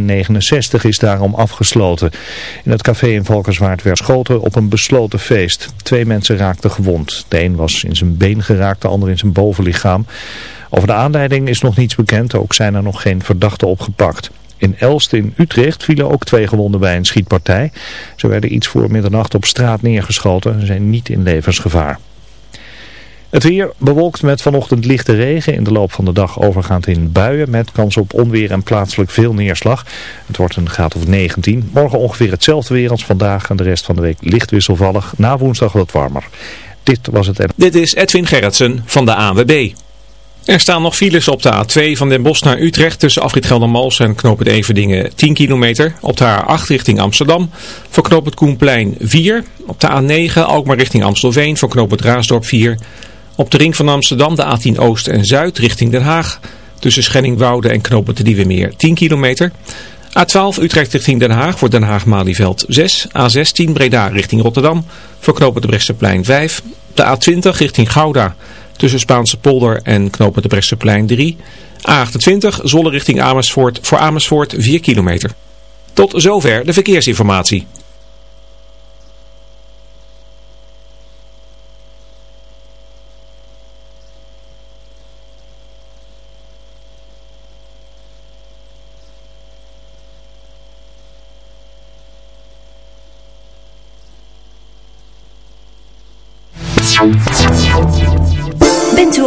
69 is daarom afgesloten. In het café in Valkenswaard werd geschoten op een besloten feest. Twee mensen raakten gewond. De een was in zijn been geraakt, de ander in zijn bovenlichaam. Over de aanleiding is nog niets bekend, ook zijn er nog geen verdachten opgepakt. In Elst in Utrecht vielen ook twee gewonden bij een schietpartij. Ze werden iets voor middernacht op straat neergeschoten en zijn niet in levensgevaar. Het weer bewolkt met vanochtend lichte regen. In de loop van de dag overgaand in buien met kans op onweer en plaatselijk veel neerslag. Het wordt een graad of 19. Morgen ongeveer hetzelfde weer als vandaag en de rest van de week licht wisselvallig. Na woensdag wat warmer. Dit was het. Dit is Edwin Gerritsen van de AWB. Er staan nog files op de A2 van Den Bosch naar Utrecht tussen Afrit Geldermals en Knoop het Everdingen 10 kilometer. Op de A8 richting Amsterdam voor het Koenplein 4. Op de A9 Alkmaar richting Amstelveen voor het Raasdorp 4. Op de ring van Amsterdam de A10 Oost en Zuid richting Den Haag. Tussen Schenningwoude en Knopen de Nieuwemeer 10 kilometer. A12 Utrecht richting Den Haag voor Den Haag-Malieveld 6. A16 Breda richting Rotterdam voor Knopen de Bresseplein 5. De A20 richting Gouda tussen Spaanse polder en Knopen de Bresseplein 3. A28 Zolle richting Amersfoort voor Amersfoort 4 kilometer. Tot zover de verkeersinformatie.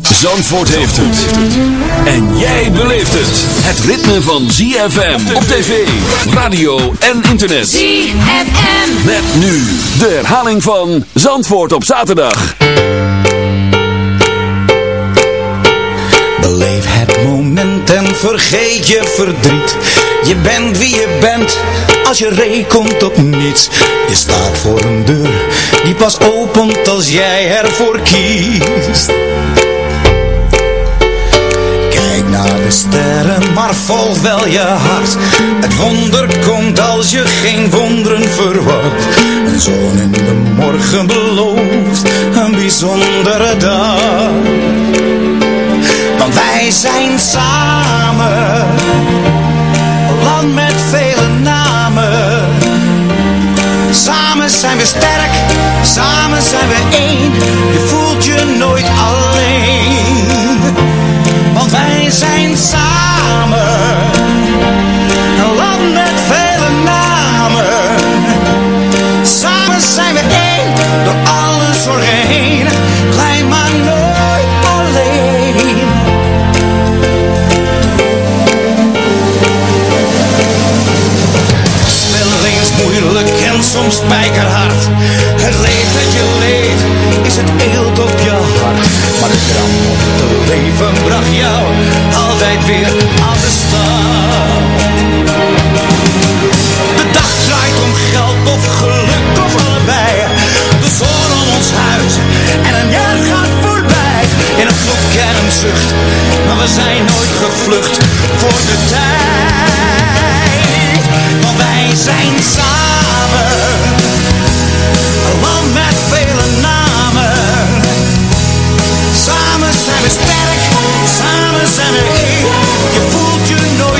Zandvoort heeft het. En jij beleeft het. Het ritme van ZFM op tv, radio en internet. ZFM. Met nu de herhaling van Zandvoort op zaterdag. Beleef het moment en vergeet je verdriet. Je bent wie je bent, als je rekent op niets. Je staat voor een deur, die pas opent als jij ervoor kiest. Naar de sterren, maar volg wel je hart. Het wonder komt als je geen wonderen verwacht. Een zon in de morgen belooft een bijzondere dag. Want wij zijn samen, een land met vele namen. Samen zijn we sterk, samen zijn we één. Je voelt je nooit alleen. Zijn samen, spijkerhard. Het leed dat je leed is het eelt op je hart. Maar de kram op het leven bracht jou altijd weer aan de start. De dag draait om geld of geluk of allebei. De zon om ons huis en een jaar gaat voorbij. In een vloek en een zucht, maar we zijn nooit gevlucht voor de tijd. Want wij zijn samen. met vele namen. Samen zijn we sterk, samen zijn we één. Je voelt je nooit.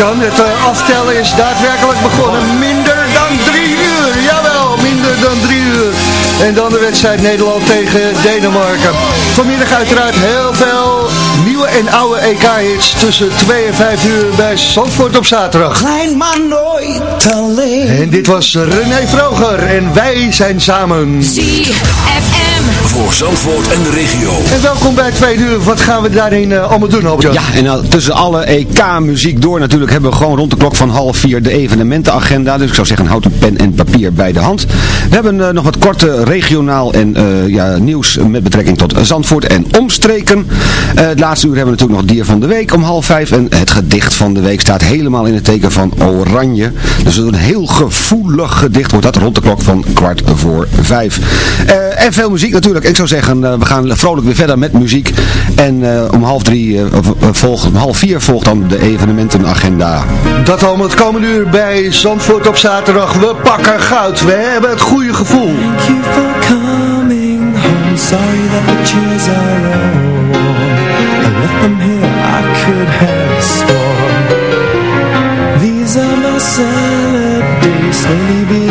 Albert-Jan. Het eh, aftellen is daadwerkelijk begonnen. Minder dan drie uur. Jawel, minder dan drie uur. En dan de wedstrijd Nederland tegen Denemarken. Vanmiddag uiteraard heel veel nieuwe en oude EK-hits tussen 2 en 5 uur bij Zandvoort op zaterdag. Klein maar nooit alleen. En dit was René Vroger en wij zijn samen. Voor Zandvoort en de regio. En welkom bij twee uur. Wat gaan we daarin eh, allemaal doen? Ja, en nou, tussen alle EK-muziek door natuurlijk hebben we gewoon rond de klok van half vier de evenementenagenda. Dus ik zou zeggen, houd een pen en papier bij de hand. We hebben eh, nog wat korte regionaal en eh, ja, nieuws met betrekking tot Zandvoort en omstreken. Eh, het laatste uur hebben we natuurlijk nog dier van de week om half vijf. En het gedicht van de week staat helemaal in het teken van oranje. Dus een heel gevoelig gedicht wordt dat rond de klok van kwart voor vijf. Eh, en veel muziek natuurlijk. Ik zou zeggen, eh, we gaan vrolijk weer verder met muziek. En eh, om half drie, eh, volgt, om half vier volgt dan de evenementenagenda. Dat allemaal het komende uur bij Zandvoort op zaterdag. We pakken goud. We hebben het goede gevoel. Thank you for coming home. Sorry that the chairs are all. I left them here, I could have sworn. These are my salad days, slowly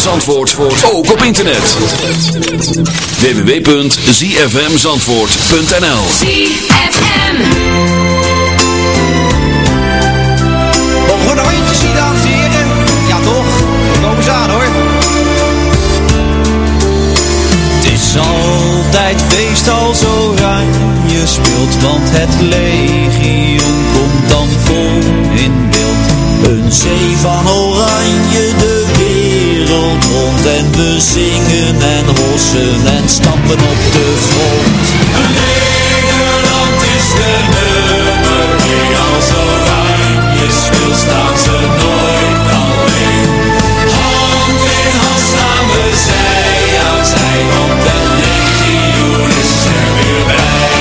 van Zandvoort ook op internet. www.zfmzandvoort.nl ZFM. Mogen we nog eentje zien, dames en heren? Ja toch? Komen ze aan hoor. is altijd feest als oranje speelt, want het legioen komt dan vol in beeld. Een zee van oranje de wereld rond en we zingen en hossen en stampen op de grond. Nederland is de nummer één als oranje speelt, staan ze nooit alleen. Hand in hand staan we zij aan zij, want de legioen is er weer bij.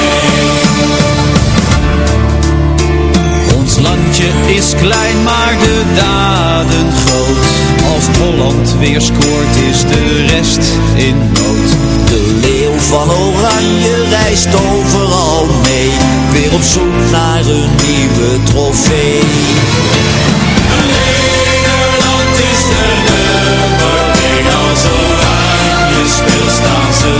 Ons landje is klein, maar de daden groot. Als Holland weer scoort, is de rest in nood. De leeuw van Oranje reist overal mee. Weer op zoek naar een nieuwe trofee. Nederland is de nummer één. Als Oranje speelt, staan ze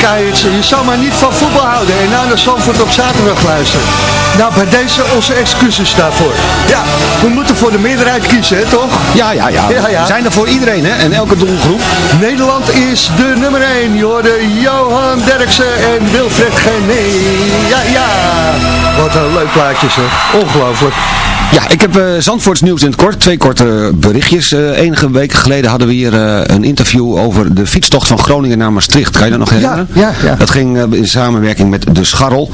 EK's. Je zou maar niet van voetbal houden en naar de Zandvoort op zaterdag luisteren. Nou, bij deze onze excuses daarvoor. Ja, we moeten voor de meerderheid kiezen, hè, toch? Ja, ja, ja. Ja, ja. We zijn er voor iedereen, hè? En elke doelgroep. Nederland is de nummer 1. Je hoorde Johan Derksen en Wilfred Gené. Ja, ja. Wat een leuk plaatje zeg. Ongelooflijk. Ja, ik heb eh Zandvoorts nieuws in het kort. Twee korte berichtjes. Eh, enige weken geleden hadden we hier eh, een interview over de fietstocht van Groningen naar Maastricht. Kan je dat nog herinneren? ja, ja. Dat ging eh, in samenwerking met de Scharrel.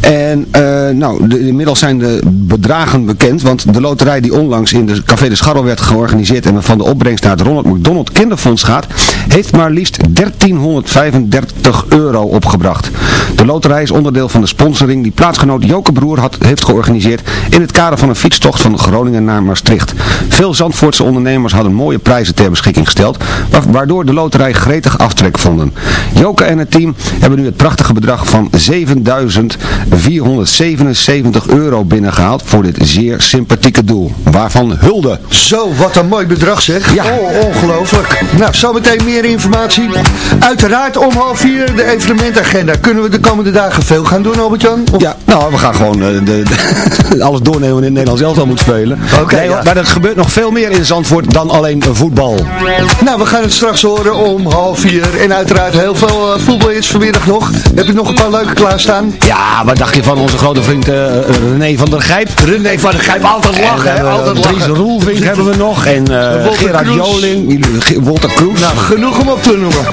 En eh, nou, de- inmiddels zijn de bedragen bekend. Want de loterij die onlangs in de Café de Scharrel werd georganiseerd... en waarvan de opbrengst naar het Ronald McDonald Kinderfonds gaat... heeft maar liefst 1335 euro opgebracht. De loterij is onderdeel van de sponsoring die plaatsgenoot Joke Broer had, heeft georganiseerd... in het kader van een fietstocht van Groningen naar Maastricht. Veel Zandvoortse ondernemers hadden mooie prijzen ter beschikking gesteld... wa- waardoor de loterij gretig aftrek vonden. Joke en het team hebben nu het prachtige bedrag van 7.477 euro binnengehaald voor dit zeer sympathieke doel. Waarvan hulde. Zo, wat een mooi bedrag zeg. Ja. Oh, ongelooflijk. Nou, zometeen meer informatie. Uiteraard om half vier de evenementagenda. Kunnen we de komende dagen veel gaan doen, Albert-Jan? Ja, nou, we gaan gewoon eh, de, de- alles doornemen in het Nederlands elftal moet spelen. Oké, nee, ja. Maar er gebeurt nog veel meer in Zandvoort dan alleen eh, voetbal. Nou, we gaan het straks horen om half vier. En uiteraard heel veel uh, voetbal is vanmiddag nog. Heb je nog een paar leuke klaarstaan? Ja, wat dacht je van onze grote vriend eh, René van der Gijp? René van der Gijp, altijd lachen, hè? En, eh, Altijd Dries lachen. Roelvink hebben we nog. En eh, Gerard Kroes. Joling, Walter Kroes. Nou, genoeg om op te noemen.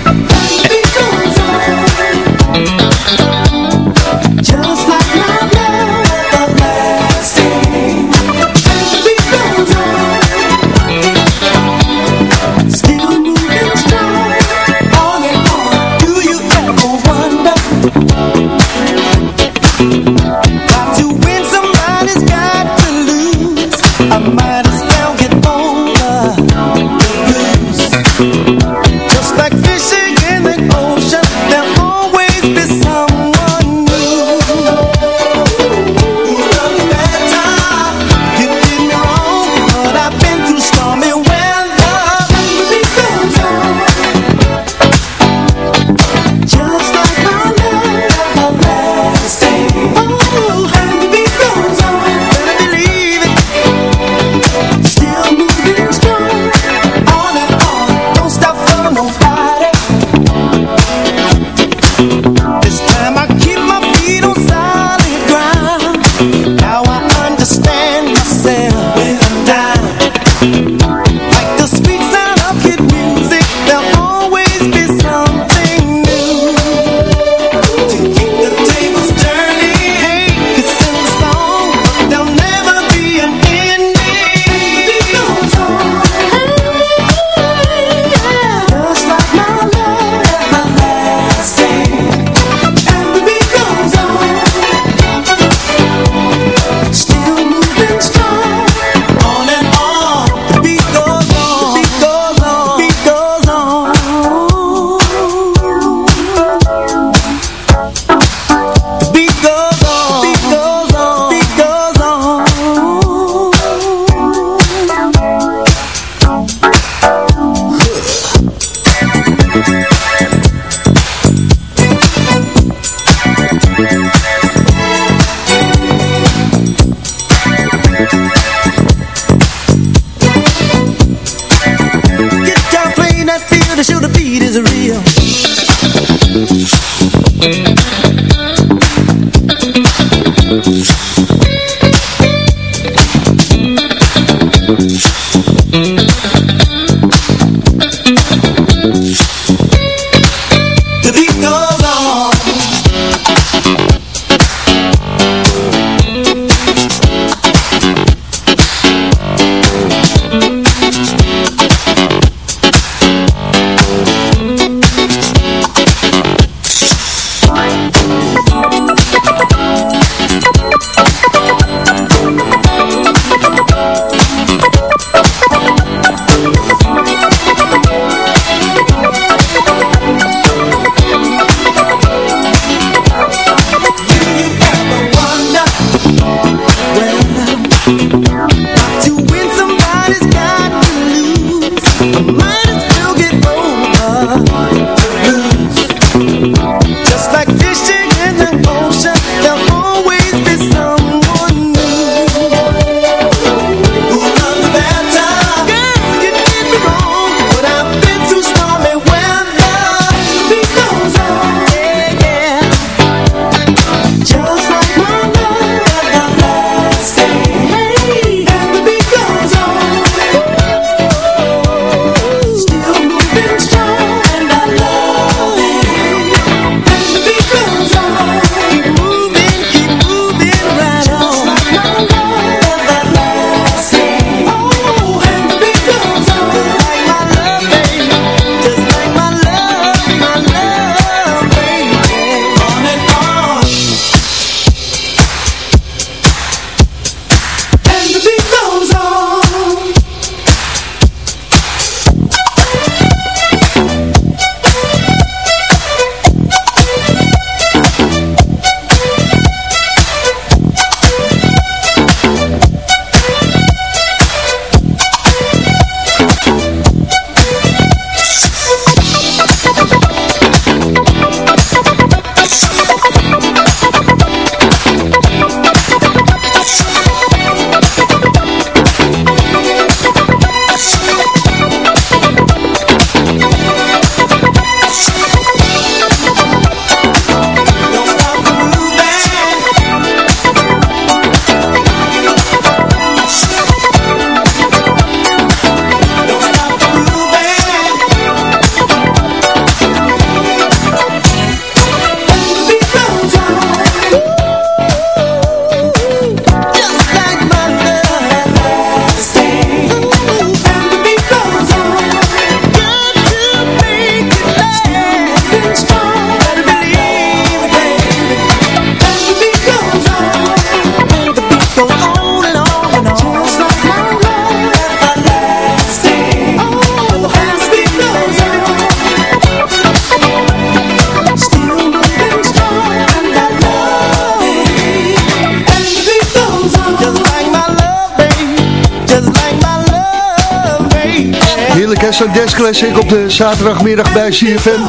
Zo'n dance classic op de zaterdagmiddag bij CFM.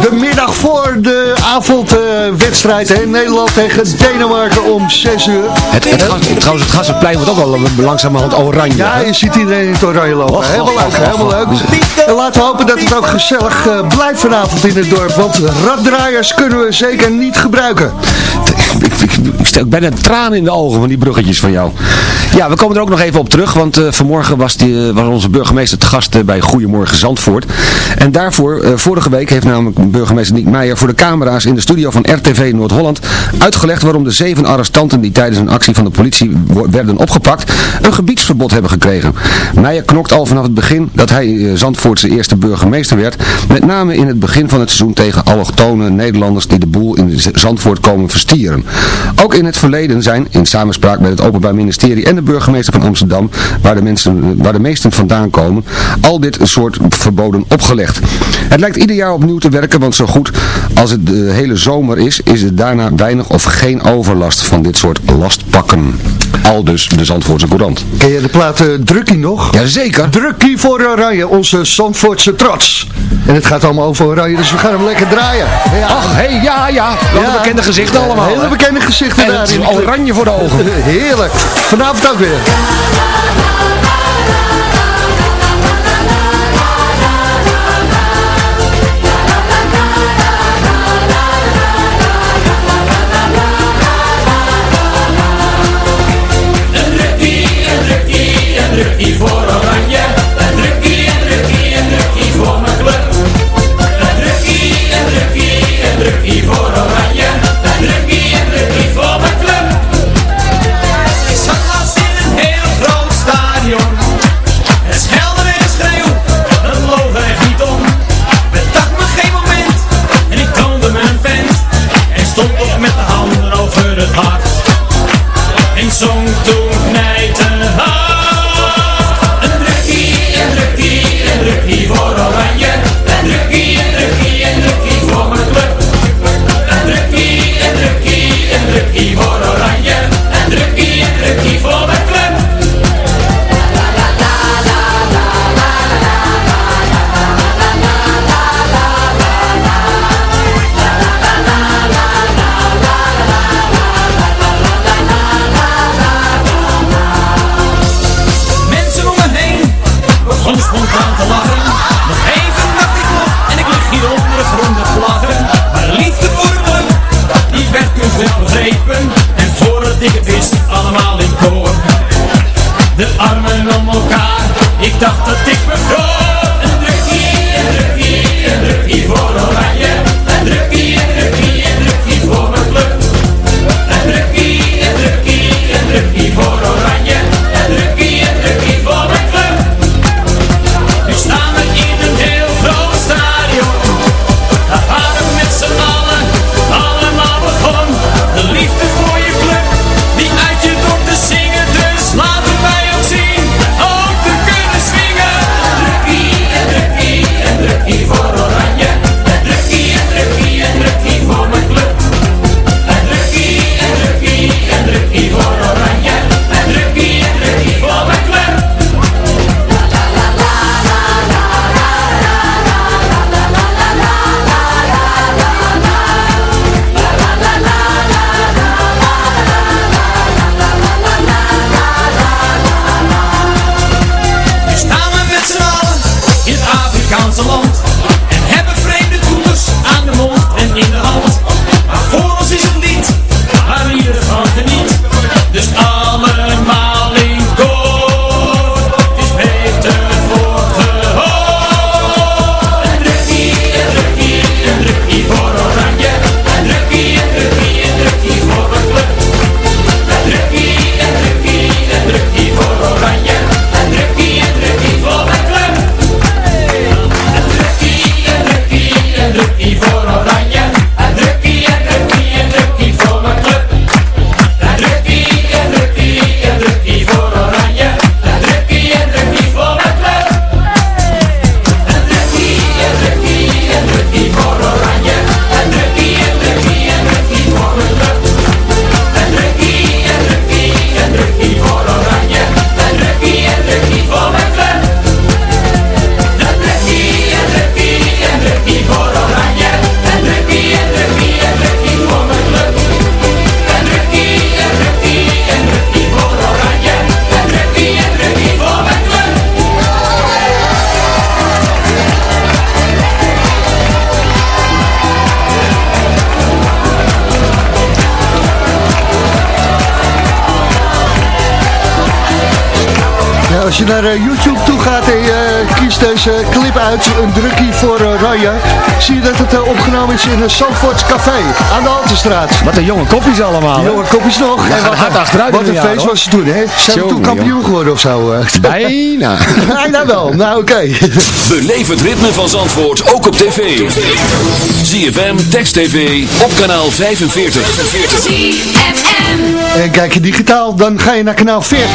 De middag voor de avondwedstrijd in Nederland tegen Denemarken om 6 uur. Het, het, gas- trouwens, het Gassenplein wordt ook wel langzamerhand oranje. Ja, je ziet iedereen in het oranje lopen. Och, helemaal leuk, helemaal leuk. En laten we hopen dat het ook gezellig eh, blijft vanavond in het dorp. Want raddraaiers kunnen we zeker niet gebruiken. Ik, stel bijna tranen in de ogen van die bruggetjes van jou. Ja, we komen er ook nog even op terug, want eh, vanmorgen was, die, eh, was onze burgemeester te gast eh, bij Goedemorgen Zandvoort. En daarvoor, vorige week heeft namelijk burgemeester Niek Meijer voor de camera's in de studio van RTV Noord-Holland uitgelegd waarom de zeven arrestanten die tijdens een actie van de politie werden opgepakt, een gebiedsverbod hebben gekregen. Meijer knokt al vanaf het begin dat hij Zandvoortse eerste burgemeester werd, met name in het begin van het seizoen tegen allochtone Nederlanders die de boel in Zandvoort komen verstieren. Ook in het verleden zijn, in samenspraak met het Openbaar Ministerie en de burgemeester van Amsterdam, waar de, mensen, waar de meesten vandaan komen, al dit soort verboden opgelegd. Het lijkt ieder jaar opnieuw te werken, want zo goed als het de hele zomer is, is er daarna weinig of geen overlast van dit soort lastpakken. Al dus de Zandvoortse Courant. Ken je de plaat eh, Drukkie nog? Jazeker. Drukkie voor Oranje, onze Zandvoortse trots. En het gaat allemaal over Oranje, dus we gaan hem lekker draaien. Ja. Ach, hé, ja, ja. Wat een bekende gezichten allemaal. Hele bekende gezichten En daar. oranje voor de ogen. Heerlijk. Vanavond ook weer. je naar eh, YouTube toe gaat en je eh, kiest deze clip uit, een drukkie voor eh, Raya, zie je dat het opgenomen is in een Zandvoorts Café aan de Altenstraat. Wat een jonge kopjes allemaal. Jonge kopjes nog. En wat, hard achteruit wat een feest was ze toen, hè? Zijn we toen kampioen geworden of zo. Bijna. Bijna wel. Nou, oké. Okay. Het ritme van Zandvoort ook op tv. ZFM, Text TV, op kanaal 45. 45. En kijk je digitaal, dan ga je naar kanaal 40.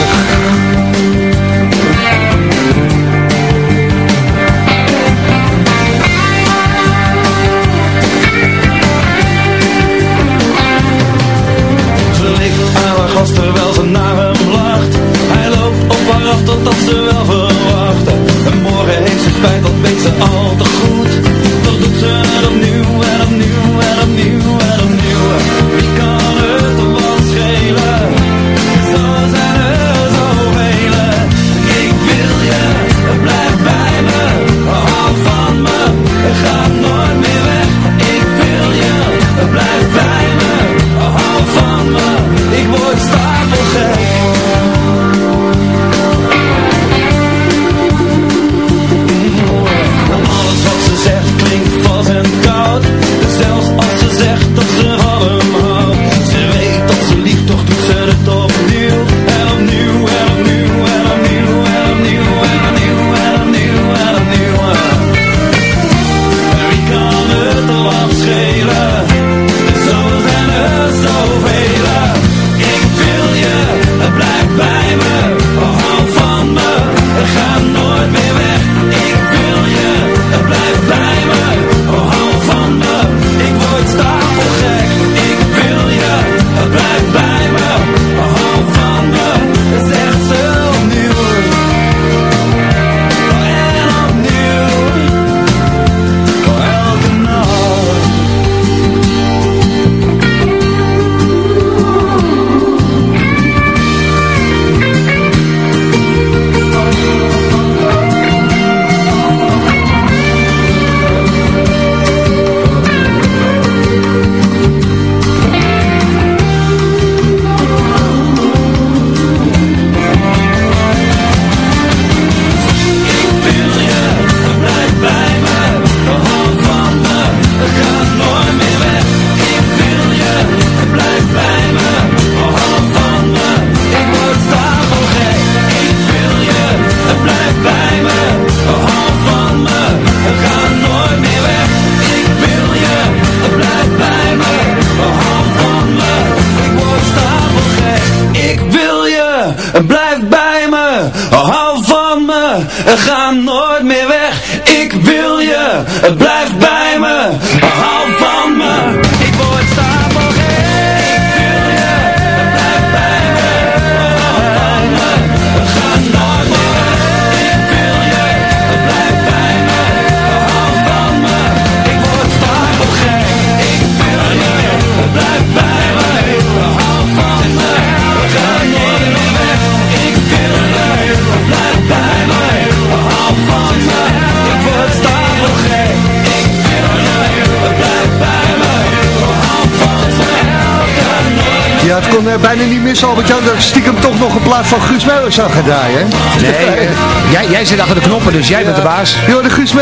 Kon eh, bijna niet missen, Albert-Jan, dat ik stiekem toch nog een plaat van Guus zou gaan draaien. hè? Nee, jij, jij zit achter de knoppen, dus jij bent de baas. Yo, de Guus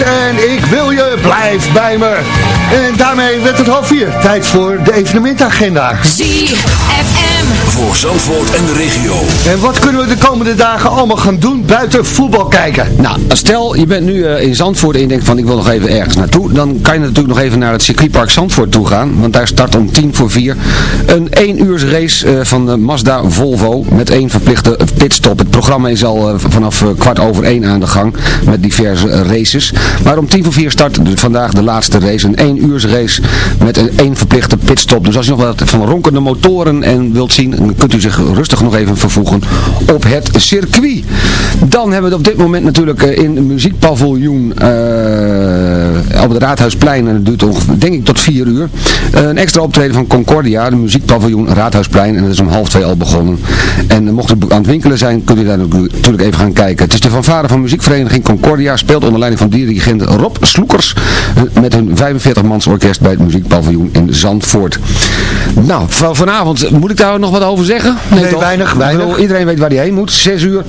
en ik wil je, blijf bij me. En daarmee werd het half vier. Tijd voor de evenementagenda. ZFM. Voor Zandvoort en de regio. En wat kunnen we de komende dagen allemaal gaan doen buiten voetbal kijken? Nou, stel je bent nu eh, in Zandvoort en je denkt van ik wil nog even ergens naartoe. Dan kan je natuurlijk nog even naar het circuitpark Zandvoort toe gaan. Want daar start om tien voor vier een één uurs race eh, van de Mazda Volvo met één verplichte pitstop. Het programma is al eh, vanaf eh, kwart over één aan de gang met diverse races. Maar om tien voor vier start dus vandaag de laatste race. Een één uurs race met een één verplichte pitstop. Dus als je nog wat van ronkende motoren en wilt zien, kunt u zich rustig nog even vervoegen op het circuit. Dan hebben we het op dit moment natuurlijk eh, in het muziekpaviljoen eh, op het Raadhuisplein. En dat duurt ongeveer, denk ik tot vier uur. Eh, een extra optreden van Concordia, de muziekpaviljoen Raadhuisplein. En dat is om half twee al begonnen. En eh, mocht u aan het winkelen zijn, kunt u daar natuurlijk even gaan kijken. Het is de fanfare van muziekvereniging Concordia. Speelt onder leiding van dirigent Rob Sloekers. eh, Met hun 45-mans orkest bij het muziekpaviljoen in Zandvoort. Nou, van vanavond moet ik daar nog wat over zeggen? Nee, weinig, Ik weinig. bedoel, Iedereen weet waar hij heen moet. Zes uur.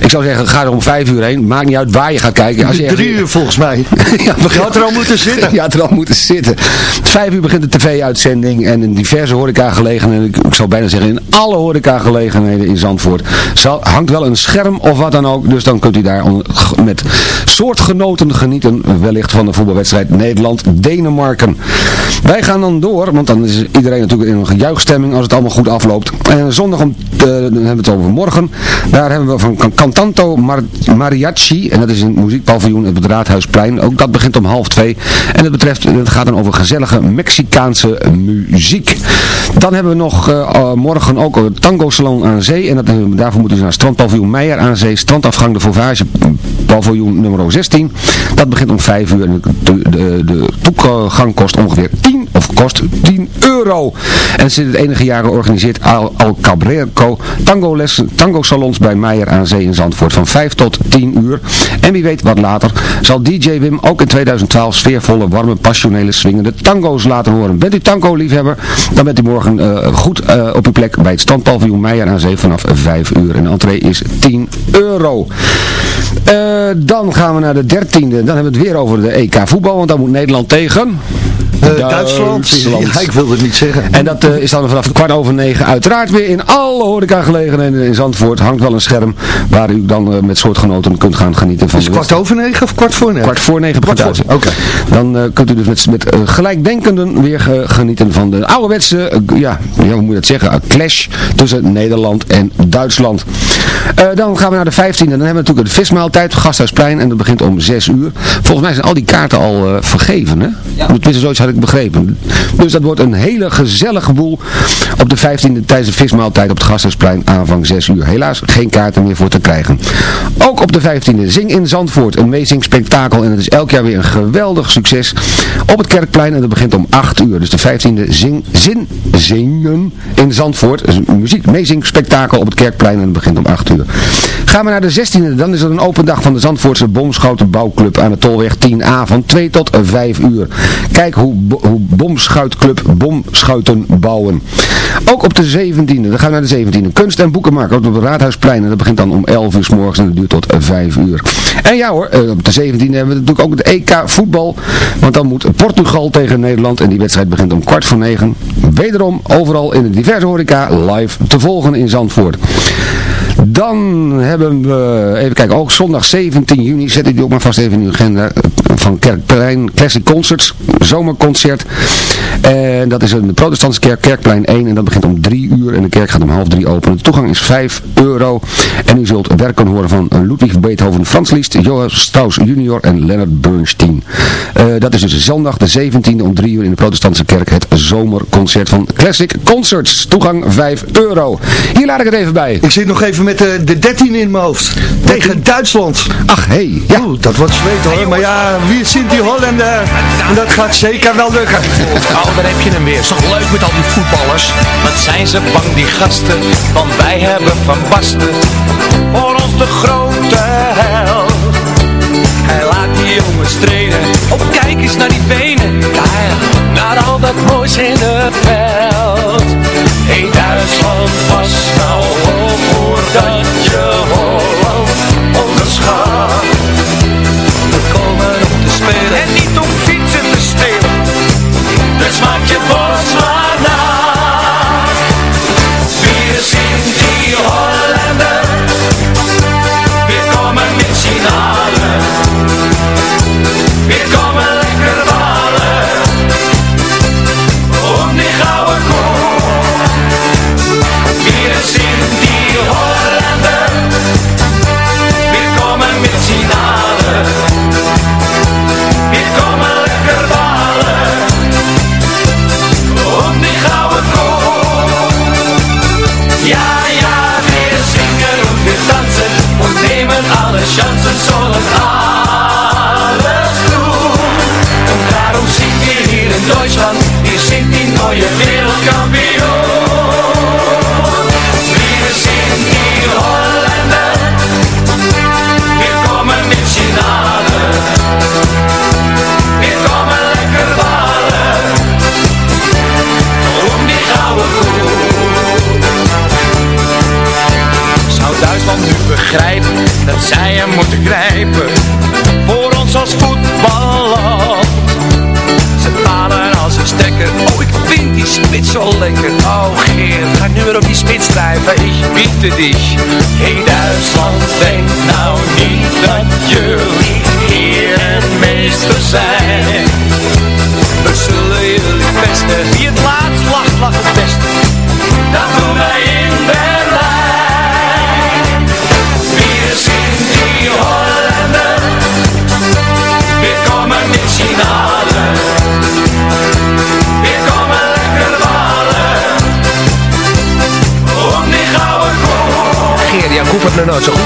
Ik zou zeggen, ga er om vijf uur heen. Maakt niet uit waar je gaat kijken. Als je Drie uur volgens mij. ja, Je had er al moeten zitten. Je had er al moeten zitten. Vijf uur begint de tv-uitzending en in diverse horecagelegenheden, ik, ik zou bijna zeggen in alle horecagelegenheden in Zandvoort, zal, hangt wel een scherm of wat dan ook. Dus dan kunt u daar met soortgenoten genieten, wellicht van de voetbalwedstrijd Nederland-Denemarken. Wij gaan dan door, want dan is iedereen natuurlijk in een gejuichstemming als het allemaal goed afloopt. En zondag om, eh, dan hebben we het over morgen. Daar hebben we van Can- Cantanto Mar- Mariachi. En dat is een muziekpaviljoen op het Raadhuisplein. Ook dat begint om half twee. En het, betreft, het gaat dan over gezellige Mexicaanse muziek. Dan hebben we nog eh, eh, morgen ook een tango salon aan zee. En dat, eh, daarvoor moeten we naar strandpaviljoen Meijer aan zee. Strandafgang de Fauvage paviljoen nummer 16. Dat begint om 5 uur. En de, de, de toegang kost ongeveer 10 of kost 10 euro. En sinds het enige jaren organiseert Al, Cabrero les, tango salons bij Meijer aan Zee in Zandvoort van 5 tot 10 uur. En wie weet wat later zal DJ Wim ook in 2012 sfeervolle, warme, passionele, swingende tango's laten horen. Bent u tango liefhebber, dan bent u morgen eh, goed eh, op uw plek bij het standpaviljoen Meijer aan Zee vanaf 5 uur. En de entree is 10 euro. Eh, dan gaan we naar de 13e. Dan hebben we het weer over de EK voetbal, want dan moet Nederland tegen... Eh, Duitsland. Ja, ik wilde het niet zeggen. En dat eh, is dan vanaf kwart over negen uiteraard weer in alle horecagelegenheden in Zandvoort. Hangt wel een scherm waar u dan eh, met soortgenoten kunt gaan genieten van Is kwart over negen of kwart voor negen? Kwart voor negen begint Kwart uit. Oké. Dan eh, kunt u dus met, met gelijkdenkenden weer ge- genieten van de ouderwetse, ja, ja, hoe moet je dat zeggen, een clash tussen Nederland en Duitsland. Eh, dan gaan we naar de 15e. Dan hebben we natuurlijk de vismaaltijd, Gasthuisplein, en dat begint om 6 uur. Volgens mij zijn al die kaarten al eh, vergeven, hè? Tenminste, zoiets had begrepen. Dus dat wordt een hele gezellige boel op de 15e tijdens de vismaaltijd op het Gasthuisplein aanvang 6 uur. Helaas geen kaarten meer voor te krijgen. Ook op de 15e Zing in Zandvoort, een meezing spektakel en het is elk jaar weer een geweldig succes op het Kerkplein en dat begint om 8 uur. Dus de 15e Zing, Zin, Zingen in Zandvoort, dus een muziek op het Kerkplein en het begint om 8 uur. Gaan we naar de 16e, dan is er een open dag van de Zandvoortse Bomschouten Bouwclub aan de Tolweg 10A van 2 tot 5 uur. Kijk hoe Bomschuitclub bomschuiten bouwen. Ook op de 17e, dan gaan we naar de 17e. Kunst en boekenmarkt op het Raadhuisplein. En dat begint dan om 11 uur s morgens en dat duurt tot 5 uur. En ja hoor, eh, op de 17e hebben we natuurlijk ook het EK voetbal. Want dan moet Portugal tegen Nederland. En die wedstrijd begint om kwart voor negen. Wederom overal in de diverse horeca live te volgen in Zandvoort. Dan hebben we, even kijken, ook zondag 17 juni, zet u die ook maar vast even in uw agenda, eh, van Kerkplein Classic Concerts, zomerconcert. En dat is in de protestantse kerk, Kerkplein 1, en dat begint om 3 uur en de kerk gaat om half 3 open. De toegang is 5 euro en u zult werken horen van Ludwig Beethoven, Frans Liszt, Johann Strauss junior en Leonard Bernstein. Eh, dat is dus zondag de 17e om 3 uur in de protestantse kerk, het zomerconcert van Classic Concerts. Toegang 5 euro. Hier laat ik het even bij. Ik zit nog even met de, de 13 in mijn hoofd. Tegen Duitsland. Ach, hé. Hey, ja. Oeh, dat wordt zweet hoor. Maar ja, wie zit die Hollander? En dat gaat zeker wel lukken. Oh, daar heb je hem weer. Is toch leuk met al die voetballers? Wat zijn ze bang, die gasten? Want wij hebben Van Basten voor ons de grote held. Hij laat die jongens trainen. Op kijk eens naar die benen. Ja, naar al dat moois in het veld. Hey Duitsland, was nou op voordat je Holland onderschat. We komen om te spelen en niet om fietsen te stelen. Dus maak je borst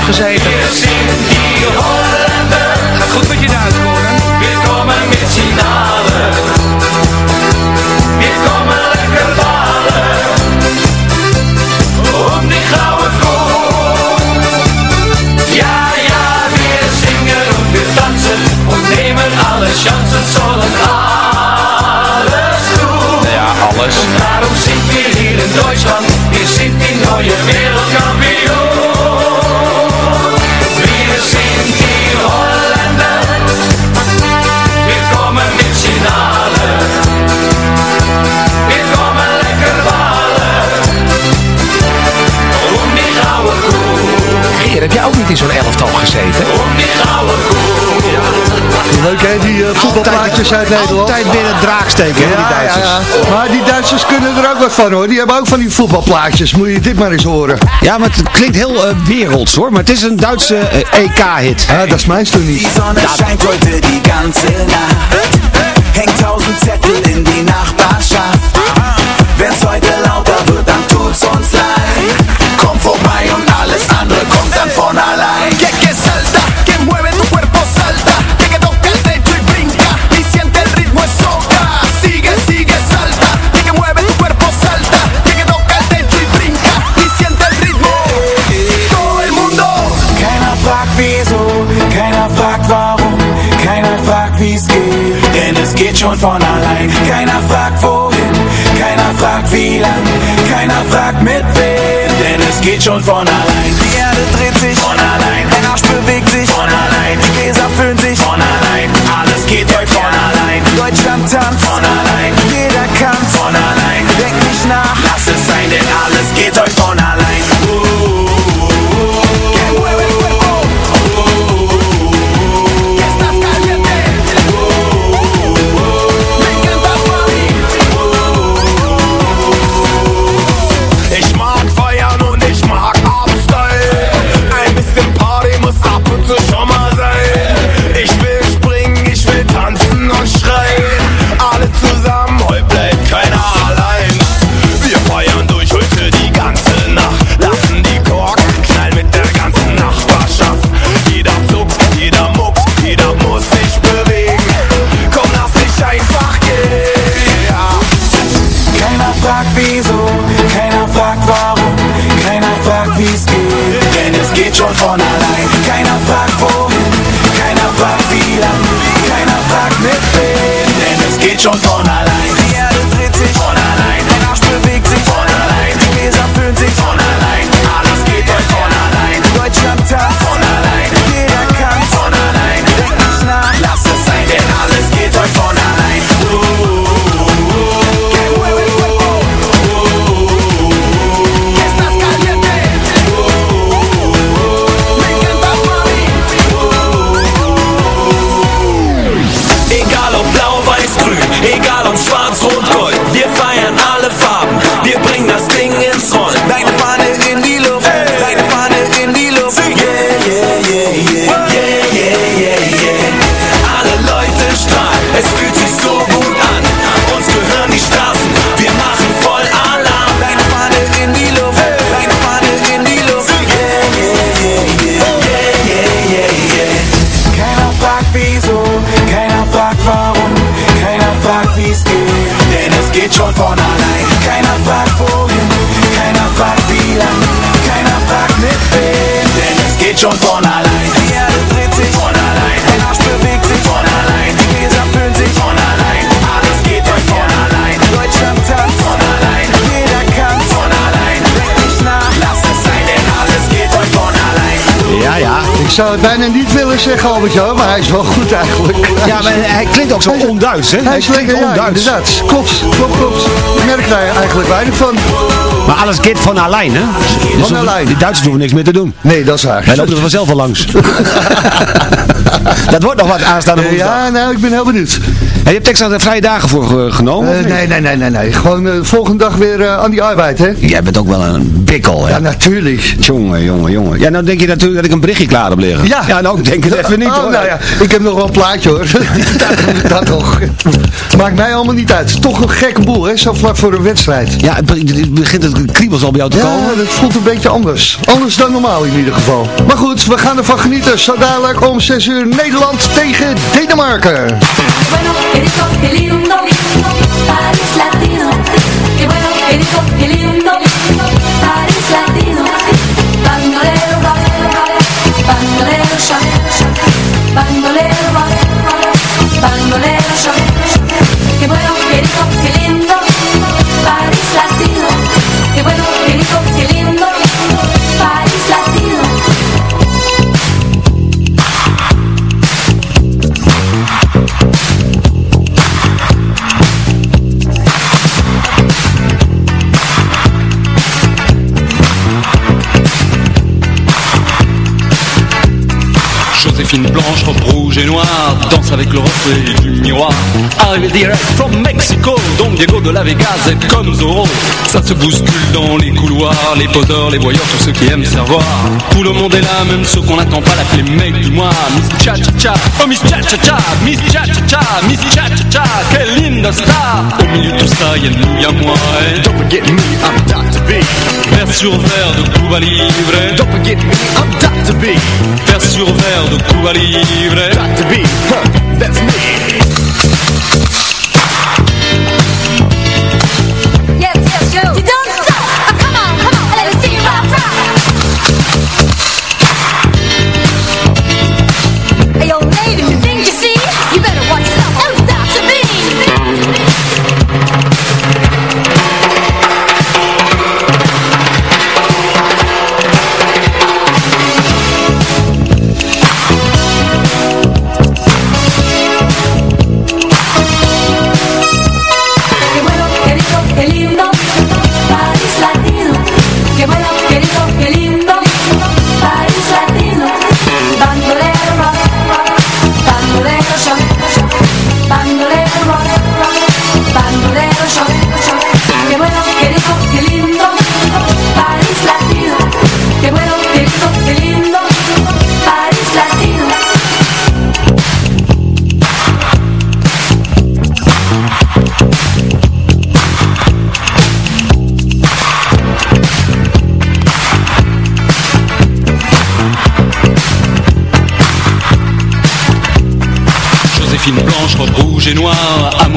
gezeten. Voetbalplaatjes uit Nederland. Altijd binnen het draak steken, hè, die Ja, Duitsers. ja, ja. Maar die Duitsers kunnen er ook wat van hoor. Die hebben ook van die voetbalplaatjes. Moet je dit maar eens horen. Ja, maar het klinkt heel eh, werelds hoor. Maar het is een Duitse eh, EK-hit. Ja, dat is mijn toch niet. Die Sonne scheint heute die ganze Nacht. Hängt tausend Zettel in die Nachbarschaft. Wenn's heute lauter wird, dann tut's uns leid. Komm vorbei und alles andere kommt dann von allein. Schon von allein. Keiner fragt wohin, keiner fragt wie lang, keiner fragt mit wem, denn es geht schon von allein. Die Erde dreht sich von allein, ein Arsch bewegt sich von allein, die Gläser füllen sich von allein, alles geht heute von allein. Deutschland tanzt von allein, von allein. Die Erde dreht sich von allein, der Arsch bewegt sich von allein, die Gläser füllen sich von allein, alles geht euch von allein. Deutschland tanzt von allein, jeder kann von allein, denkt nicht nach, lasst es sein, denn alles geht euch von allein. Ja, ja. Ik zou het bijna niet willen zeggen, Albert-Jan, maar hij is wel goed eigenlijk. Ja, maar hij klinkt ook zo onduits, hè? Hij is lekker, ja, onduits. inderdaad. Klopt, klopt, klopt. Daar eigenlijk weinig van. Maar alles gaat van alleen, hè? Dus Van alleen. Die Duitsers hoeven niks meer te doen. Nee, dat is waar. Wij lopen er vanzelf al langs. dat wordt nog wat aanstaande woensdag. Ja, nou, ik ben heel benieuwd. Je hebt extra vrije dagen voor eh, genomen? Eh, nee, nee, nee, nee, nee. Gewoon eh, volgende dag weer eh, aan die arbeid, hè? Jij bent ook wel een bikkel, hè? Ja, natuurlijk. Jongen, jongen, jongen. Ja, nou denk je natuurlijk dat ik een berichtje klaar heb liggen. Ja. Ja, nou, ik denk het even niet, Oh, hoor. nou ja, ik heb nog wel een plaatje, hoor. dat, dat toch. Maakt mij allemaal niet uit. Toch een gekke boel, hè? Zo vlak voor een wedstrijd. Ja, het be- het begint het kriebels al bij jou te Ja, komen. dat voelt een beetje anders. Anders dan normaal in ieder geval. Maar goed, we gaan ervan genieten. Zo dadelijk om 6 uur Nederland tegen Denemarken. Qué rico, qué lindo, Paris latino. Qué bueno, qué rico, qué lindo, Paris latino. Bandolero, bandolero, bandolero, bandolero, Fine blanche rouge et noire, danse avec le reflet du miroir. Arrivé direct from Mexico, Don Diego de la Vegas est comme Zorro. Ça se bouscule dans les couloirs, les poseurs, les voyeurs, tous ceux qui aiment savoir. Tout le monde est là, même ceux qu'on n'attend pas, l'appeler mec du mois. Miss Cha Cha Cha, oh Miss Cha Cha Cha, Miss Cha Cha Cha, Miss Cha Cha Cha, quelle linda star. Au milieu de tout ça, y'a nous, y'a moi. Et don't forget me, I'm Dr. B. Sur verre de Cuba Libre. Don't forget me, I'm Dr. B. Sur verre de Cuba Libre. got to be, huh, that's me. génois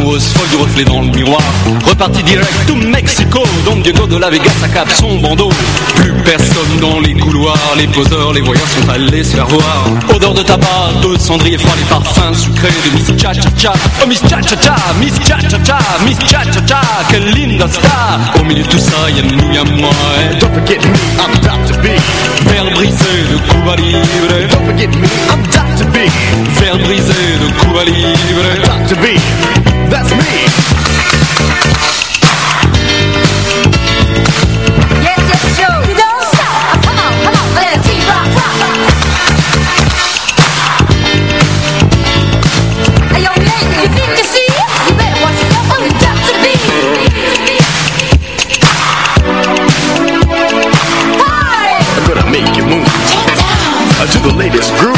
amoureuse folle du reflet dans le miroir. Reparti direct to Mexico, Don Diego de la Vega, sa cape, son bandeau. Plus personne dans les couloirs, les poseurs, les voyants sont allés se faire voir. Odeur de tabac, de cendrier froid, les parfums sucrés de Miss Cha Cha Cha. Oh Miss Cha Cha Cha, Miss Cha Cha Cha, Miss Cha Cha Cha, quelle linda star. Au milieu de tout ça, y'a nous, y'a moi. Et don't forget me, I'm Dr. B. Verre brisé de Cuba Libre. Don't forget me, I'm Dr. B. Verre brisé de Cuba Libre. That's me. Yes, yes, stop. Come on, come on, let's rock, rock. Hey, yo, lady, you think you see? You better watch yourself or it's up to be. Party! I'm gonna make you move down. uh, to the latest groove.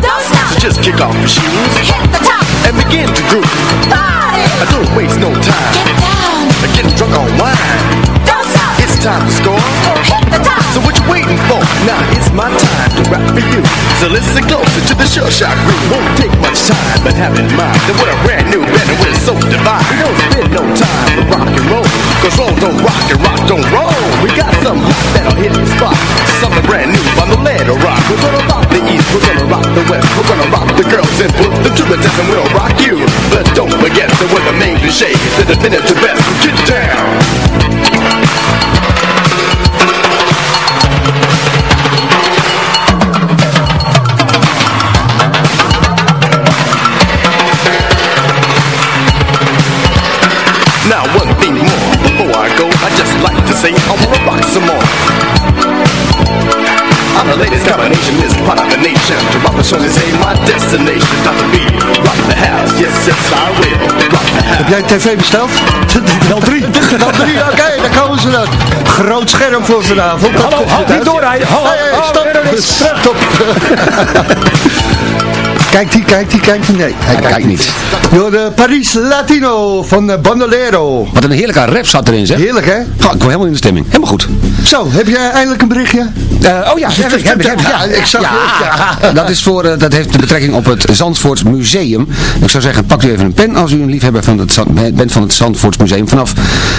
Don't stop. So just kick off your shoes the. And begin to groove. Party! I don't waste no time. Get down. Uh, Getting drunk on wine. Don't stop. It's time to score. Hit the top. So what you waiting for? Now it's my time to rap for you. So listen closer to the sure shot groove. Won't take much time, but have in mind that we're a brand new band and we're so divine. We don't spend no time for rock and roll. Cause roll don't rock and rock don't roll. We got some hot that'll hit the spot. Something brand new on the lead or rock. We're gonna rock the east, we're gonna rock the west. We're gonna rock the girls and put them to the test and we'll rock you. But don't forget that we're the main cliche, the definitive best. Get down. This part of the nation. To rock the show is ain't my destination. Got to be rock the house, yes, yes, I will. Rock the house. Heb jij tv besteld? Wel drie. Wel drie, oké, daar komen ze dan. Groot scherm voor vanavond. Hallo, niet doorrijden. Ho, Hey, stop, stop. Kijkt die, kijkt die, kijkt die? Nee, hij Hij kijkt niet. Door de Paris Latino van eh, Bandolero. Wat een heerlijke rap zat erin, zeg. Heerlijk, hè? Ik word helemaal in de stemming. Helemaal goed. Zo, heb jij eindelijk een berichtje? Eh, oh ja, heb ik, heb ik, heb ik. Ja, ik zag het, Dat, is voor, eh, dat heeft de betrekking op het Zandvoorts Museum. Ik zou zeggen, pak u even een pen als u een liefhebber van het, bent van het Zandvoorts Museum. Vanaf,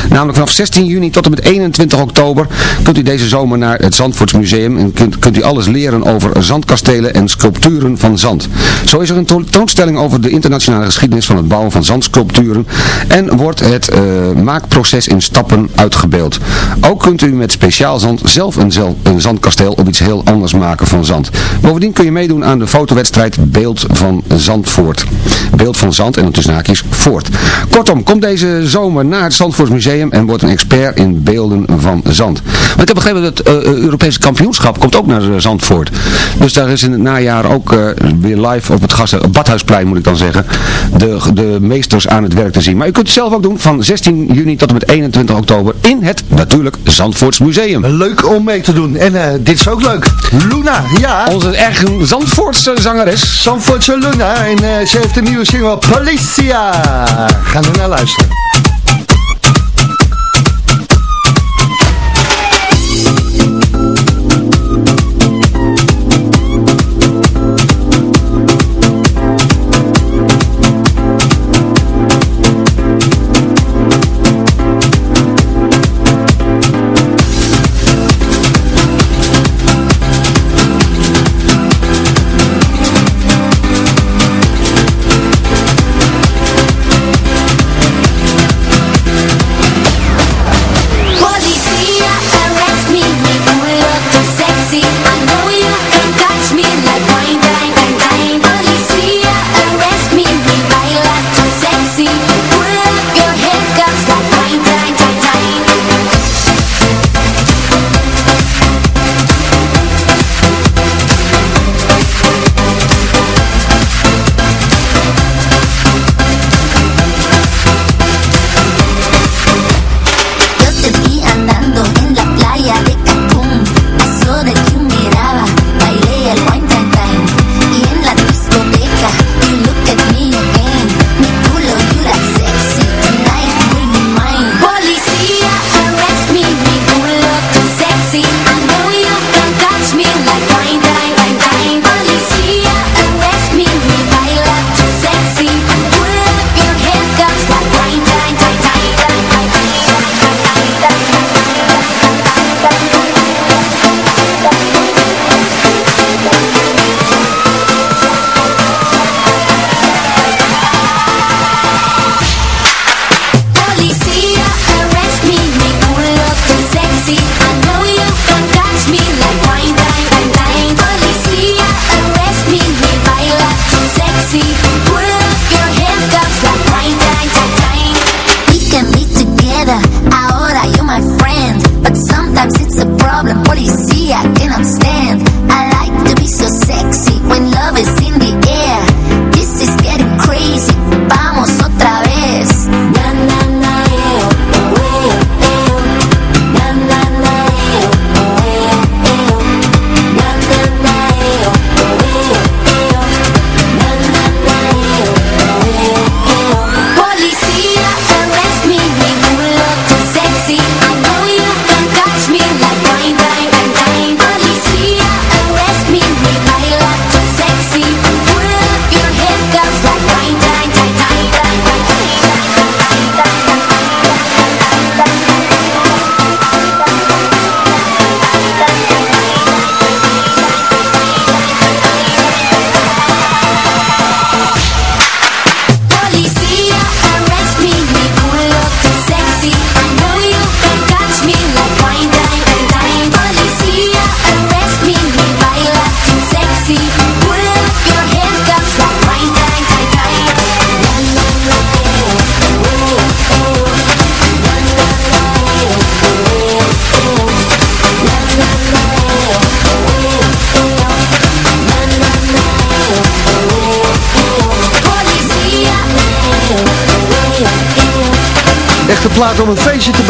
namelijk vanaf 16 juni tot en met 21 oktober kunt u deze zomer naar het Zandvoorts Museum en kunt, kunt u alles leren over zandkastelen en sculpturen van zand. Zo is er een tentoonstelling over de internationale geschiedenis van het bouwen van zandsculpturen en wordt het eh, maakproces in stappen uitgebeeld. Ook kunt u met speciaal zand zelf een, een zandkasteel of iets heel anders maken van zand. Bovendien kun je meedoen aan de fotowedstrijd Beeld van Zandvoort. Beeld van Zand en tussen haakjes Voort. Kortom, kom deze zomer naar het Zandvoorts Museum en word een expert in beelden van zand. Want ik heb begrepen dat het eh, eh, Europese kampioenschap komt ook naar Zandvoort. Dus daar is in het najaar ook weer live op het gas, Badhuisplein moet ik dan zeggen, de, de meesters aan het werk te zien. Maar u kunt het zelf ook doen van 16 juni tot en met 21 oktober in het natuurlijk Zandvoorts Museum. Leuk om mee te doen. En eh, dit is ook leuk. Luna, ja. Onze erg Zandvoortse zangeres. Zandvoortse Luna. En eh, ze heeft een nieuwe single, Policia. Gaan we naar luisteren.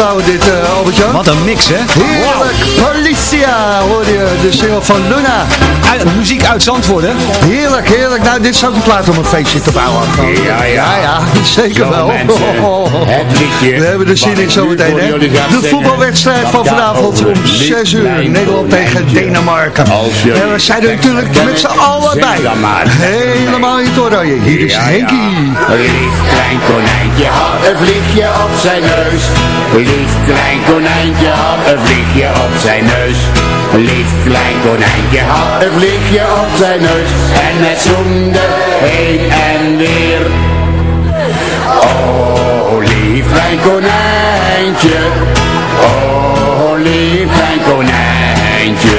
Feestje Albert-Jan. Wat een mix, hè? Heerlijk. Policia, hoor je, de single van Luna. Uit, muziek uit Zandvoort, hè? Heerlijk, heerlijk. Nou, dit is ook een plaat om een feestje te bouwen. Ja, ja. Ja, ja, zeker wel. het We hebben er zin in zometeen, hè? De voetbalwedstrijd van vanavond om het 6 uur. Nederland tegen. Denemarken. En we zijn er natuurlijk met z'n allen bij. Helemaal in het oranje. Hier is Henkie. Lief klein konijntje had een vliegje op zijn neus. Lief klein konijntje had een vliegje op zijn neus. Lief klein konijntje had een vliegje op zijn neus. En het zoemde heen en weer. Oh, lief klein konijntje. Oh, lief klein konijntje.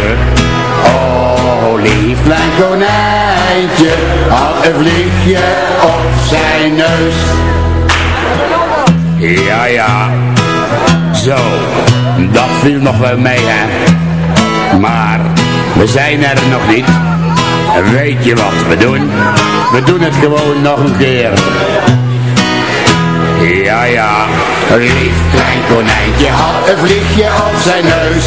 Oh, lief klein konijntje. Had een vliegje op zijn neus. Ja, ja. Zo, dat viel nog wel mee, hè. Maar, we zijn er nog niet. Weet je wat we doen? We doen het gewoon nog een keer. Ja, ja, lief klein konijntje had een vliegje op zijn neus.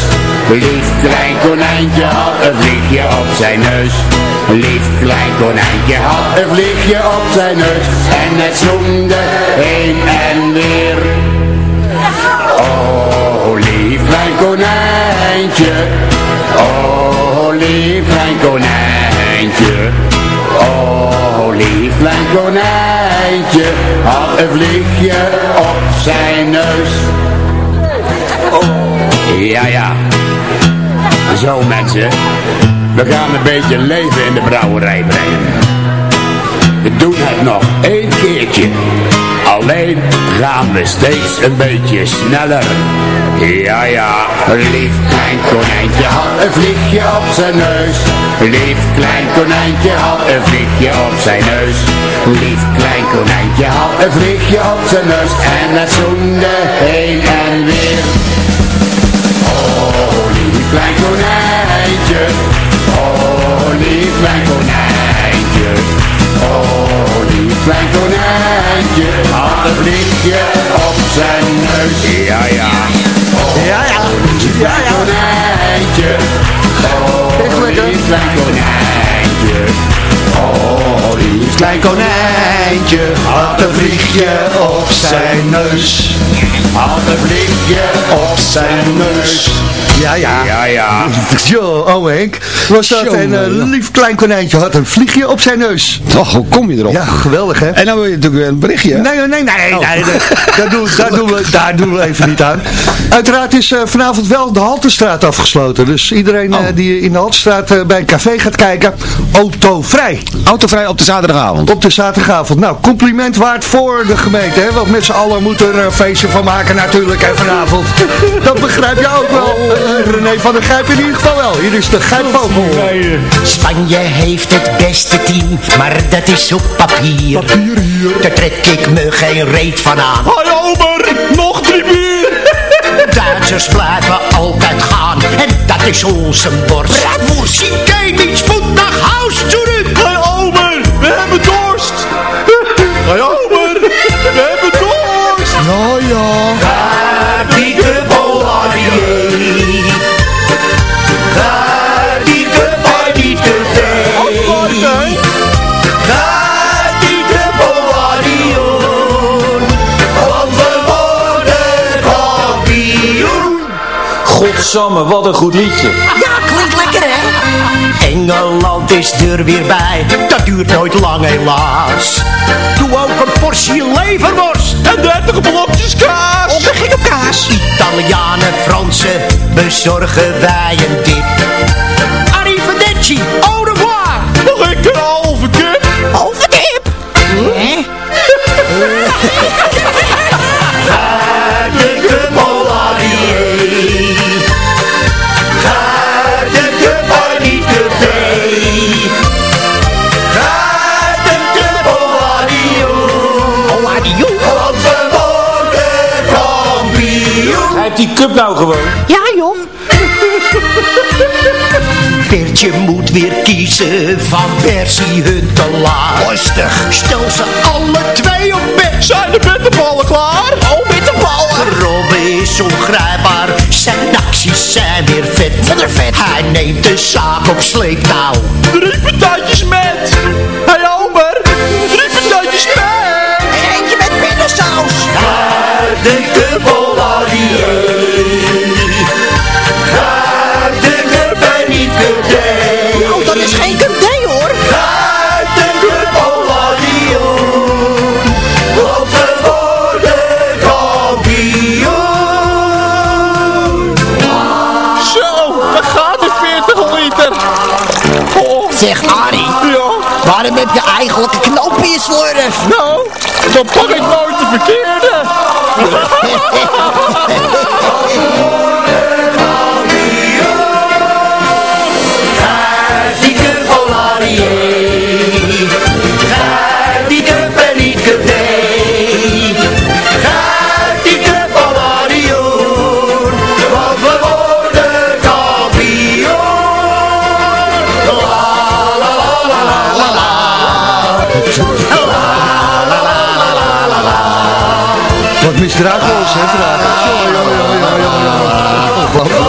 Lief klein konijntje had een vliegje op zijn neus. Lief klein konijntje had een vliegje op zijn neus. En het zoemde heen en weer. Oh, lief klein konijntje. Oh, lief klein konijntje. Oh, lief klein konijntje. Had een vliegje op zijn neus. Ja, ja. Zo mensen. We gaan een beetje leven in de brouwerij brengen. We doen het nog één keertje. Alleen gaan we steeds een beetje sneller. Ja, ja, lief klein konijntje had een vliegje op zijn neus. Lief klein konijntje had een vliegje op zijn neus. Lief klein konijntje had een vliegje op zijn neus. En het zoende heen en weer. Oh, lief klein konijntje. Oh, lief klein konijntje. Oh, lief klein konijntje. Had een vliegje op zijn neus. Ja, ja. Oh, Ja, ja. lief klein konijntje. Oh, lief klein konijntje. Oh, lief Klein konijntje had een vliegje op zijn neus. Had een vliegje Op zijn neus. Ja, ja. Ja, ja. Yo, oh Henk. Was dat een eh, lief klein konijntje had een vliegje op zijn neus. Och, hoe kom je erop? Ja, geweldig hè? En dan wil je natuurlijk weer een berichtje. Nee, nee, nee, nee, Oh. nee, dat- daar, doen, daar, doen we, daar doen we even niet aan. Uiteraard is eh, vanavond wel de Haltestraat afgesloten. Dus iedereen Oh. eh, die in de Haltestraat bij een café gaat kijken, autovrij. Autovrij op de zaterdagavond. Op de zaterdagavond. Nou, compliment waard voor de gemeente, hè? Want met z'n allen moeten er een feestje van maken natuurlijk, hè, vanavond. Dat begrijp je ook wel. Eh, René van der Grijp in ieder geval wel. Hier is de Grijpvogel. Spanje heeft het beste team, maar dat is op papier. Daar trek ik me geen reet van aan. Hoi Ober, nog tribuur. Duitsers blijven altijd gaan en dat is onze borst. Chemisch moet Godsamme, wat een goed liedje. Ja, klinkt lekker hè? Engeland is er weer bij, dat duurt nooit lang helaas. Doe ook een portie leverworst. En 30 blokjes kaas. Op de gekke kaas. Italianen, Fransen, bezorgen wij een dip. Arrivederci, au kiezen van Persie Huntelaar. Lustig. Stel ze alle twee op bed. Zijn de bitterballen klaar? Oh, bitterballen. is ongrijpbaar. Zijn acties zijn weer vet. vet. Hij neemt de zaak op sleeptouw. Drie patatjes met. Zeg Arie, waarom heb je eigenlijk een knoop in je slurf? Nou, dan pak ik nooit de verkeerde. Wat misdragen hè, vandaag.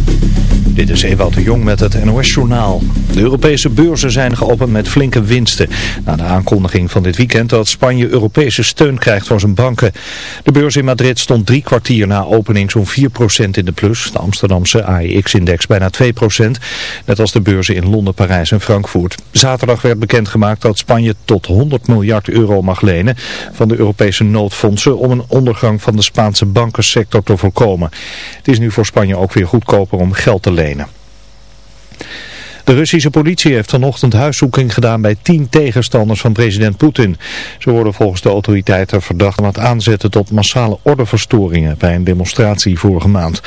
Dit is Ewout de Jong met het NOS-journaal. De Europese beurzen zijn geopend met flinke winsten. Na de aankondiging van dit weekend dat Spanje Europese steun krijgt voor zijn banken. De beurs in Madrid stond drie kwartier na opening zo'n 4% in de plus. De Amsterdamse AEX-index bijna 2%. Net als de beurzen in Londen, Parijs en Frankfurt. Zaterdag werd bekendgemaakt dat Spanje tot 100 miljard euro mag lenen van de Europese noodfondsen om een ondergang van de Spaanse bankensector te voorkomen. Het is nu voor Spanje ook weer goedkoper om geld te lenen. verdwenen. De Russische politie heeft vanochtend huiszoeking gedaan bij tien tegenstanders van president Poetin. Ze worden volgens de autoriteiten verdacht van het aanzetten tot massale ordeverstoringen bij een demonstratie vorige maand.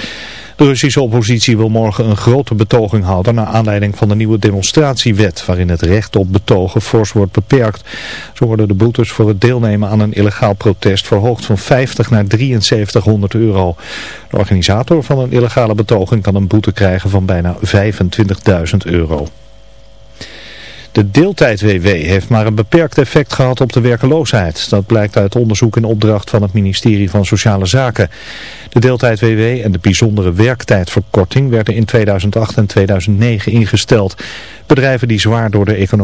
De Russische oppositie wil morgen een grote betoging houden naar aanleiding van de nieuwe demonstratiewet waarin het recht op betogen fors wordt beperkt. Zo worden de boetes voor het deelnemen aan een illegaal protest verhoogd van 50 naar 7300 euro. De organisator van een illegale betoging kan een boete krijgen van bijna 25.000 De deeltijd-WW heeft maar een beperkt effect gehad op de werkeloosheid. Dat blijkt uit onderzoek in opdracht van het ministerie van Sociale Zaken. De deeltijd-WW en de bijzondere werktijdverkorting werden in 2008 en 2009 ingesteld. Bedrijven die zwaar door de economie